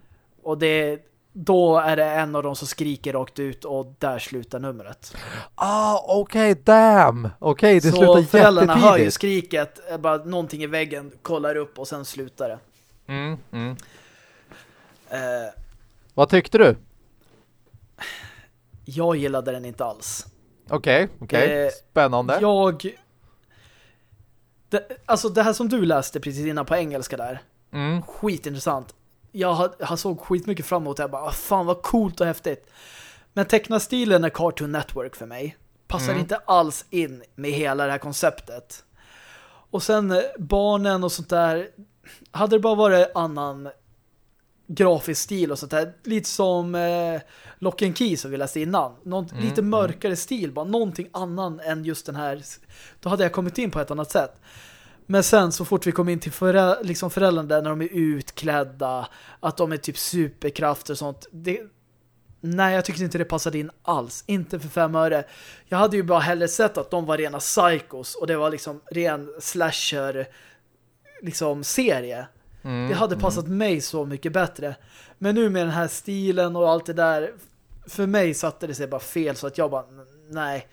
Och det då är det en av dem som skriker rakt ut och där slutar numret. Ah, okej, okay, damn! Okej, okay, det så slutar jättetidigt. Så föräldrarna hör ju skriket, bara någonting i väggen, kollar upp och sen slutar det. Mm, mm. Eh, Vad tyckte du? Jag gillade den inte alls. Okej, okay, okej. Okay. Eh, Spännande. Jag det, alltså det här som du läste precis innan på engelska där. Mm. Skitintressant. Jag har, jag såg skitmycket fram emot det. Jag bara, ah, fan vad coolt och häftigt. Men tecknastilen är Cartoon Network för mig. Passar mm. inte alls in med hela det här konceptet. Och sen eh, barnen och sånt där. Hade det bara varit annan grafisk stil och sånt där. Lite som eh, Lock and Key som vi läste innan. Någon, mm, lite mm. mörkare mm. stil. Bara någonting annan än just den här. Då hade jag kommit in på ett annat sätt. Men sen så fort vi kom in till förä liksom föräldrarna där när de är utklädda, att de är typ superkrafter och sånt. Det, nej, jag tyckte inte det passade in alls. Inte för fem öre. Jag hade ju bara hellre sett att de var rena psychos och det var liksom ren slasher liksom serie. Mm, det hade passat mm. mig så mycket bättre. Men nu med den här stilen och allt det där för mig satte det sig bara fel så att jag bara, nej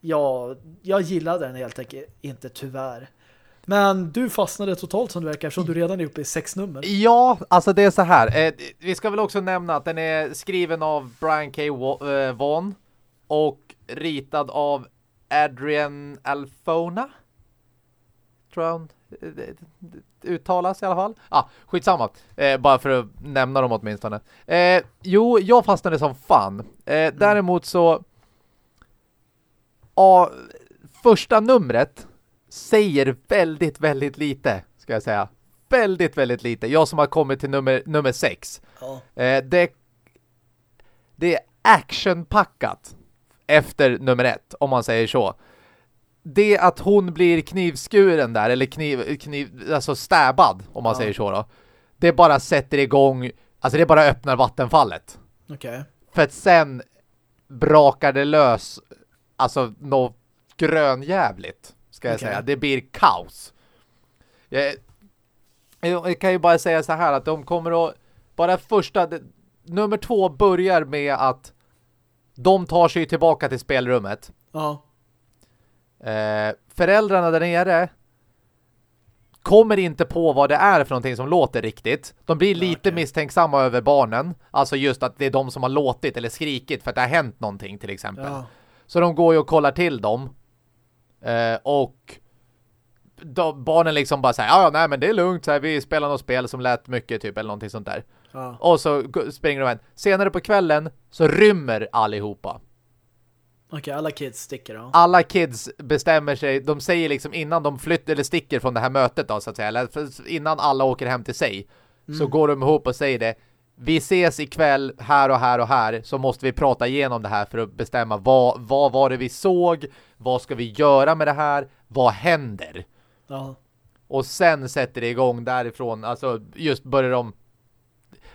jag, jag gillade den helt enkelt inte tyvärr. Men du fastnade totalt som du verkar eftersom du redan är uppe i sex nummer. Ja, alltså det är så här. Eh, vi ska väl också nämna att den är skriven av Brian K. Eh, Vaughan och ritad av Adrian Alfona. Tror jag hon uttalas i alla fall. Ah, skitsamma. Eh, bara för att nämna dem åtminstone. Eh, jo, jag fastnade som fan. Eh, mm. Däremot så ah, första numret säger väldigt, väldigt lite, ska jag säga. Väldigt, väldigt lite. Jag som har kommit till nummer, nummer sex. Eh, det, det är actionpackat efter nummer ett, om man säger så. Det att hon blir knivskuren där, eller kniv, kniv alltså stäbad, om man ja. säger så då. Det bara sätter igång, alltså det bara öppnar vattenfallet. Okej. Okay. För att sen brakar det lös, alltså något grönjävligt ska jag okay. säga. Det blir kaos. Jag, jag, kan ju bara säga så här att de kommer att bara första nummer två börjar med att de tar sig tillbaka till spelrummet. Ja. Eh, föräldrarna där nere kommer inte på vad det är för någonting som låter riktigt. De blir lite okay. misstänksamma över barnen. Alltså just att det är de som har låtit eller skrikit för att det har hänt någonting till exempel. Ja. Så de går ju och kollar till dem. Eh, och då, barnen liksom bara säger, ja nej men det är lugnt, så här, vi spelar något spel som lät mycket typ, eller någonting sånt där. Ja. Och så springer de in. Senare på kvällen så rymmer allihopa. Okej, okay, alla kids sticker då. Alla kids bestämmer sig, de säger liksom innan de flyttar eller sticker från det här mötet då så att säga, eller innan alla åker hem till sig, mm. så går de ihop och säger det vi ses ikväll här och här och här så måste vi prata igenom det här för att bestämma vad, vad var det vi såg, vad ska vi göra med det här, vad händer? Ja. Och sen sätter det igång därifrån, alltså just börjar de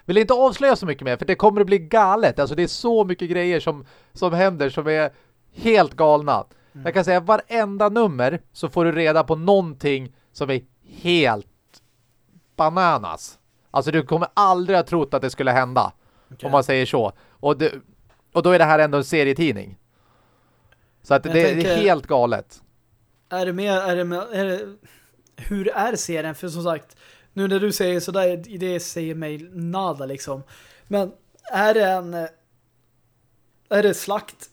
vill inte avslöja så mycket mer för det kommer att bli galet, alltså det är så mycket grejer som, som händer som är helt galna. Mm. Jag kan säga varenda nummer så får du reda på någonting som är helt bananas. Alltså du kommer aldrig ha trott att det skulle hända. Okay. Om man säger så. Och, det, och då är det här ändå en serietidning. Så att det, tänker, är helt galet. Är det mer, är det, mer, är det, hur är serien? För som sagt, nu när du säger sådär, det säger mig nada liksom. Men är det en är det slakt?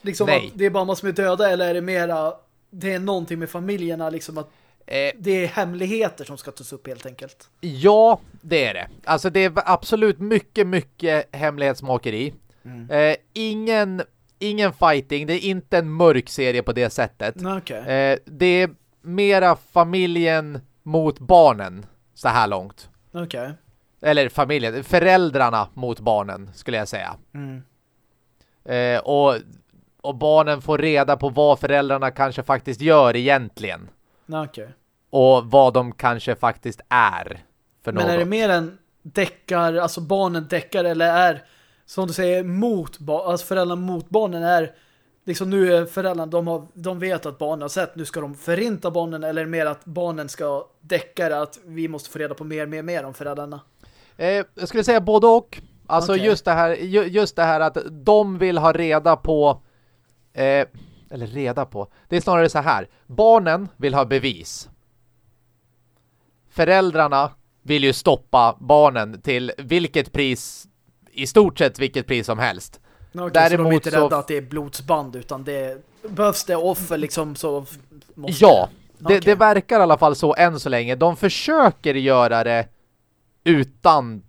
Liksom Nej. att det är bara man som är döda eller är det mera det är någonting med familjerna liksom att Eh, det är hemligheter som ska tas upp helt enkelt. Ja, det är det. Alltså det är absolut mycket, mycket hemlighetsmakeri. Mm. Eh, ingen, ingen fighting. Det är inte en mörk serie på det sättet. Okay. Eh, det är mera familjen mot barnen så här långt. Okay. Eller familjen, föräldrarna mot barnen skulle jag säga. Mm. Eh, och, och barnen får reda på vad föräldrarna kanske faktiskt gör egentligen. Okay. Och vad de kanske faktiskt är för Men något. är det mer en deckar, alltså barnen deckar eller är som du säger mot alltså föräldrarna mot barnen är liksom nu är föräldrarna, de, har, de vet att barnen har sett, nu ska de förinta barnen eller mer att barnen ska däcka att vi måste få reda på mer, mer, mer om föräldrarna? Eh, jag skulle säga både och. Alltså okay. just, det här, just det här att de vill ha reda på eh, eller reda på. Det är snarare så här. Barnen vill ha bevis. Föräldrarna vill ju stoppa barnen till vilket pris, i stort sett vilket pris som helst. Okay, Däremot så de är inte rädda så... att det är blodsband utan det behövs det offer liksom så måste Ja, det, okay. det verkar i alla fall så än så länge. De försöker göra det utan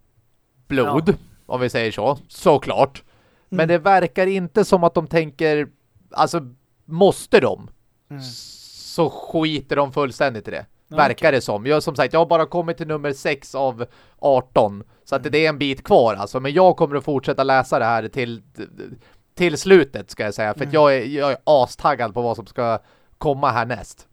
blod, ja. om vi säger så. Såklart. Men mm. det verkar inte som att de tänker alltså måste de mm. så skiter de fullständigt i det. Okay. Verkar det som. Jag som sagt, jag har bara kommit till nummer 6 av 18. Så att mm. det är en bit kvar alltså. Men jag kommer att fortsätta läsa det här till, till slutet ska jag säga. För mm. jag, är, jag är astaggad på vad som ska komma härnäst.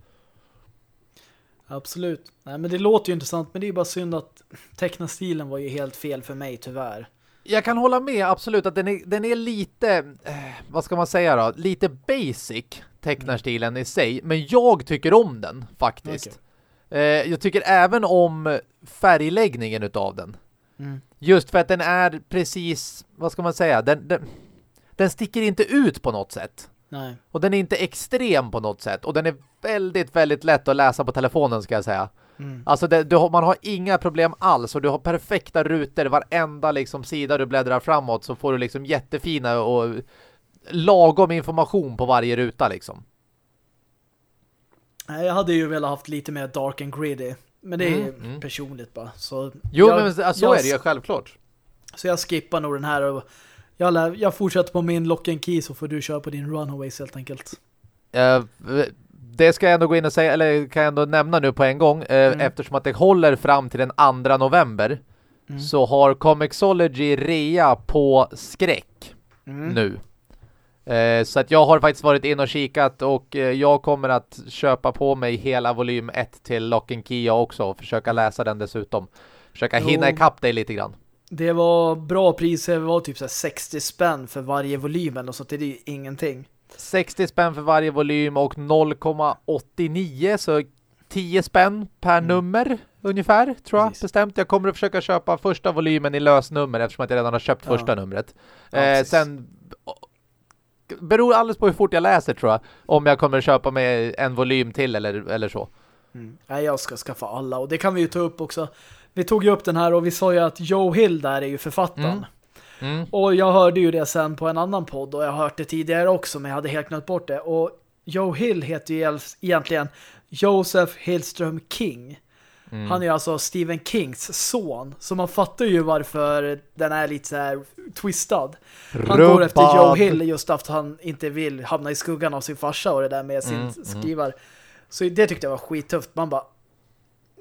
Absolut. Nej, men det låter ju intressant. Men det är bara synd att tecknastilen var ju helt fel för mig tyvärr. Jag kan hålla med absolut att den är, den är lite, eh, vad ska man säga då, lite basic tecknarstilen i sig. Men jag tycker om den faktiskt. Okay. Eh, jag tycker även om färgläggningen utav den. Mm. Just för att den är precis, vad ska man säga, den, den, den sticker inte ut på något sätt. Nej. Och den är inte extrem på något sätt. Och den är väldigt, väldigt lätt att läsa på telefonen ska jag säga. Mm. Alltså det, du, man har inga problem alls och du har perfekta rutor varenda liksom sida du bläddrar framåt så får du liksom jättefina och lagom information på varje ruta liksom. Jag hade ju velat haft lite mer dark and gritty. Men det är mm, mm. personligt bara. Så jo, jag, men så jag, är det ju självklart. Så jag skippar nog den här och jag, lär, jag fortsätter på min lock and key så får du köra på din runaways helt enkelt. Uh, det ska jag ändå gå in och säga, eller kan jag ändå nämna nu på en gång. Uh, mm. Eftersom att det håller fram till den 2 november mm. så har Comixology rea på skräck mm. nu. Eh, så att jag har faktiskt varit in och kikat och eh, jag kommer att köpa på mig hela volym 1 till Lock and Key också och försöka läsa den dessutom. Försöka jo, hinna ikapp dig lite grann. Det var bra priser, det var typ så 60 spänn för varje volym och så det är ju ingenting. 60 spänn för varje volym och 0,89 så 10 spänn per mm. nummer ungefär, tror jag Precis. bestämt. Jag kommer att försöka köpa första volymen i lösnummer eftersom att jag redan har köpt ja. första numret. Ja, eh, sen beror alldeles på hur fort jag läser tror jag. Om jag kommer köpa mig en volym till eller, eller så. Mm. Nej, jag ska skaffa alla och det kan vi ju ta upp också. Vi tog ju upp den här och vi sa ju att Joe Hill där är ju författaren. Mm. Mm. Och jag hörde ju det sen på en annan podd och jag har hört det tidigare också men jag hade helt knött bort det. Och Joe Hill heter ju egentligen Joseph Hillström King. Mm. Han är alltså Stephen Kings son. Så man fattar ju varför den är lite så här twistad. Han går efter Joe Hill just för att han inte vill hamna i skuggan av sin farsa och det där med sin mm, mm. skrivar. Så det tyckte jag var skittufft. Man bara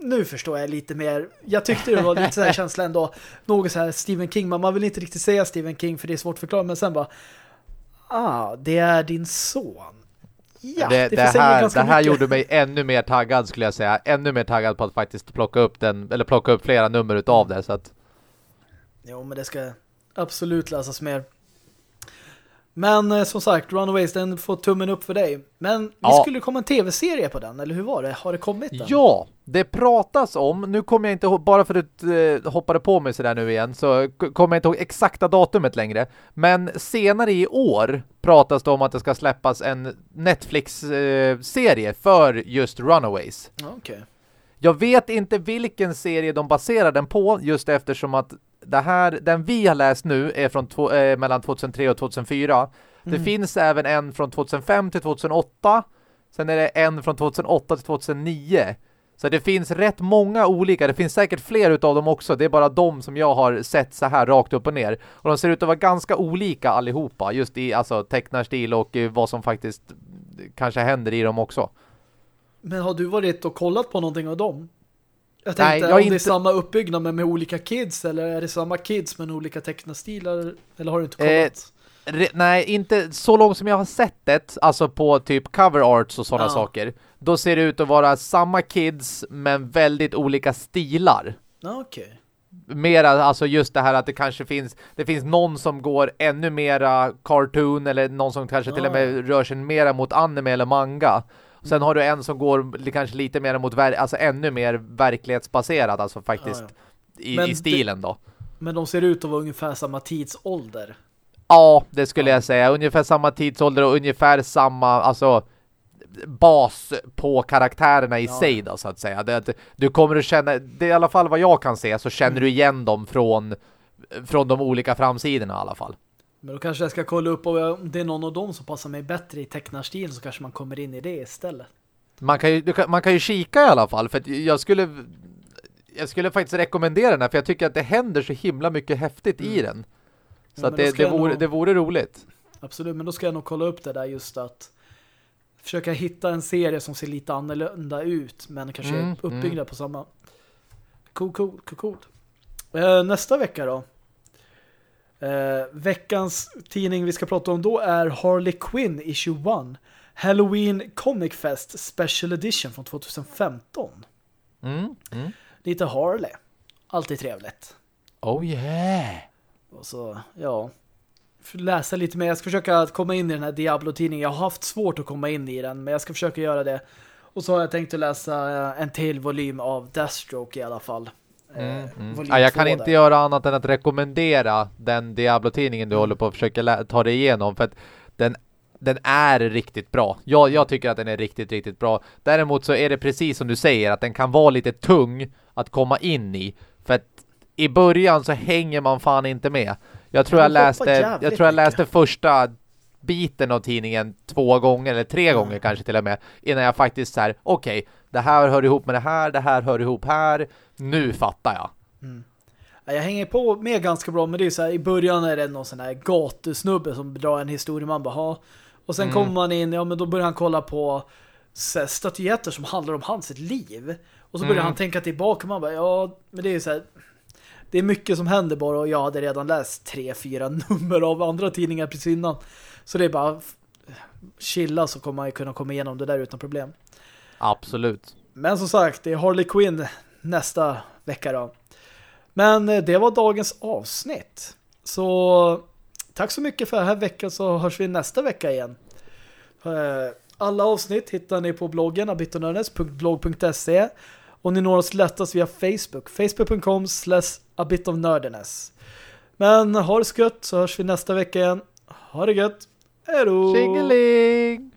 nu förstår jag lite mer. Jag tyckte det var lite så här *laughs* känsla ändå. Något så här Stephen King. Men man vill inte riktigt säga Stephen King för det är svårt att förklara. Men sen bara ah, det är din son. Ja, det, det, det här, det här gjorde mig ännu mer taggad skulle jag säga. Ännu mer taggad på att faktiskt plocka upp den eller plocka upp flera nummer utav det så att Jo, men det ska absolut läsas mer. Men eh, som sagt, Runaways, den får tummen upp för dig. Men ja. vi skulle komma en tv-serie på den, eller hur var det? Har det kommit den? Ja, det pratas om, nu kommer jag inte ihåg, bara för att du eh, hoppade på mig sådär nu igen, så kommer jag inte ihåg exakta datumet längre. Men senare i år pratas det om att det ska släppas en Netflix-serie för just Runaways. Okej. Okay. Jag vet inte vilken serie de baserar den på, just eftersom att det här, den vi har läst nu är från två, eh, mellan 2003 och 2004. Mm. Det finns även en från 2005 till 2008. Sen är det en från 2008 till 2009. Så det finns rätt många olika. Det finns säkert fler utav dem också. Det är bara de som jag har sett så här rakt upp och ner. Och de ser ut att vara ganska olika allihopa. Just i alltså tecknarstil och eh, vad som faktiskt kanske händer i dem också. Men har du varit och kollat på någonting av dem? Jag tänkte Nej, jag om inte... det är samma uppbyggnad men med olika kids eller är det samma kids men olika tecknastilar eller har du inte kollat? Eh, nej, inte så långt som jag har sett det, alltså på typ cover arts och sådana ja. saker. Då ser det ut att vara samma kids men väldigt olika stilar. Okej. Okay. Mera, alltså just det här att det kanske finns det finns någon som går ännu mera cartoon eller någon som kanske ja. till och med rör sig mera mot anime eller manga. Sen har du en som går kanske lite mer mot alltså ännu mer verklighetsbaserad alltså faktiskt ja, ja. I, i, stilen då. Men de ser ut att vara ungefär samma tidsålder. Ja, det skulle jag säga. Ungefär samma tidsålder och ungefär samma alltså bas på karaktärerna i ja. sig då, så att säga. Det, du kommer att känna, det är i alla fall vad jag kan se så känner mm. du igen dem från från de olika framsidorna i alla fall. Men då kanske jag ska kolla upp om det är någon av dem som passar mig bättre i tecknarstil så kanske man kommer in i det istället. Man kan ju, man kan ju kika i alla fall för att jag skulle jag skulle faktiskt rekommendera den här för jag tycker att det händer så himla mycket häftigt mm. i den. Så ja, att det, det, vore, nog, det vore roligt. Absolut, men då ska jag nog kolla upp det där just att försöka hitta en serie som ser lite annorlunda ut men kanske mm, uppbyggda mm. på samma. Cool, cool, cool, cool. Uh, nästa vecka då Eh, veckans tidning vi ska prata om då är Harley Quinn issue 1. Halloween Comic Fest Special Edition från 2015. Mm, mm. Lite Harley. Alltid trevligt. Oh yeah! Och så, ja läsa lite mer. Jag ska försöka komma in i den här Diablo-tidningen. Jag har haft svårt att komma in i den, men jag ska försöka göra det. Och så har jag tänkt att läsa en till volym av Deathstroke i alla fall. Mm, mm. Ja, jag kan inte göra annat än att rekommendera den Diablo-tidningen du mm. håller på att försöka ta dig igenom. För att den, den är riktigt bra. Jag, jag tycker att den är riktigt, riktigt bra. Däremot så är det precis som du säger att den kan vara lite tung att komma in i. För att i början så hänger man fan inte med. Jag tror jag, läste, jag tror jag läste första biten av tidningen två gånger eller tre mm. gånger kanske till och med innan jag faktiskt så här, okej, okay, det här hör ihop med det här, det här hör ihop här, nu fattar jag. Mm. Jag hänger på med ganska bra, men det är så här, i början är det någon sån här gatusnubbe som drar en historia man bara, ha. Och sen mm. kommer man in, ja men då börjar han kolla på statyetter som handlar om hans liv. Och så börjar mm. han tänka tillbaka, man bara, ja, men det är så här, det är mycket som händer bara och jag hade redan läst tre, fyra *laughs* nummer av andra tidningar precis innan. Så det är bara chilla så kommer man ju kunna komma igenom det där utan problem. Absolut. Men som sagt, det är Harley Quinn nästa vecka då. Men eh, det var dagens avsnitt. Så tack så mycket för den här veckan så hörs vi nästa vecka igen. Eh, alla avsnitt hittar ni på bloggen abitonörnes.blog.se och ni når oss lättast via Facebook. Facebook.com slash abitofnörderness. Men ha det skött så hörs vi nästa vecka igen. Ha det gött. Hej då! Tjingeling!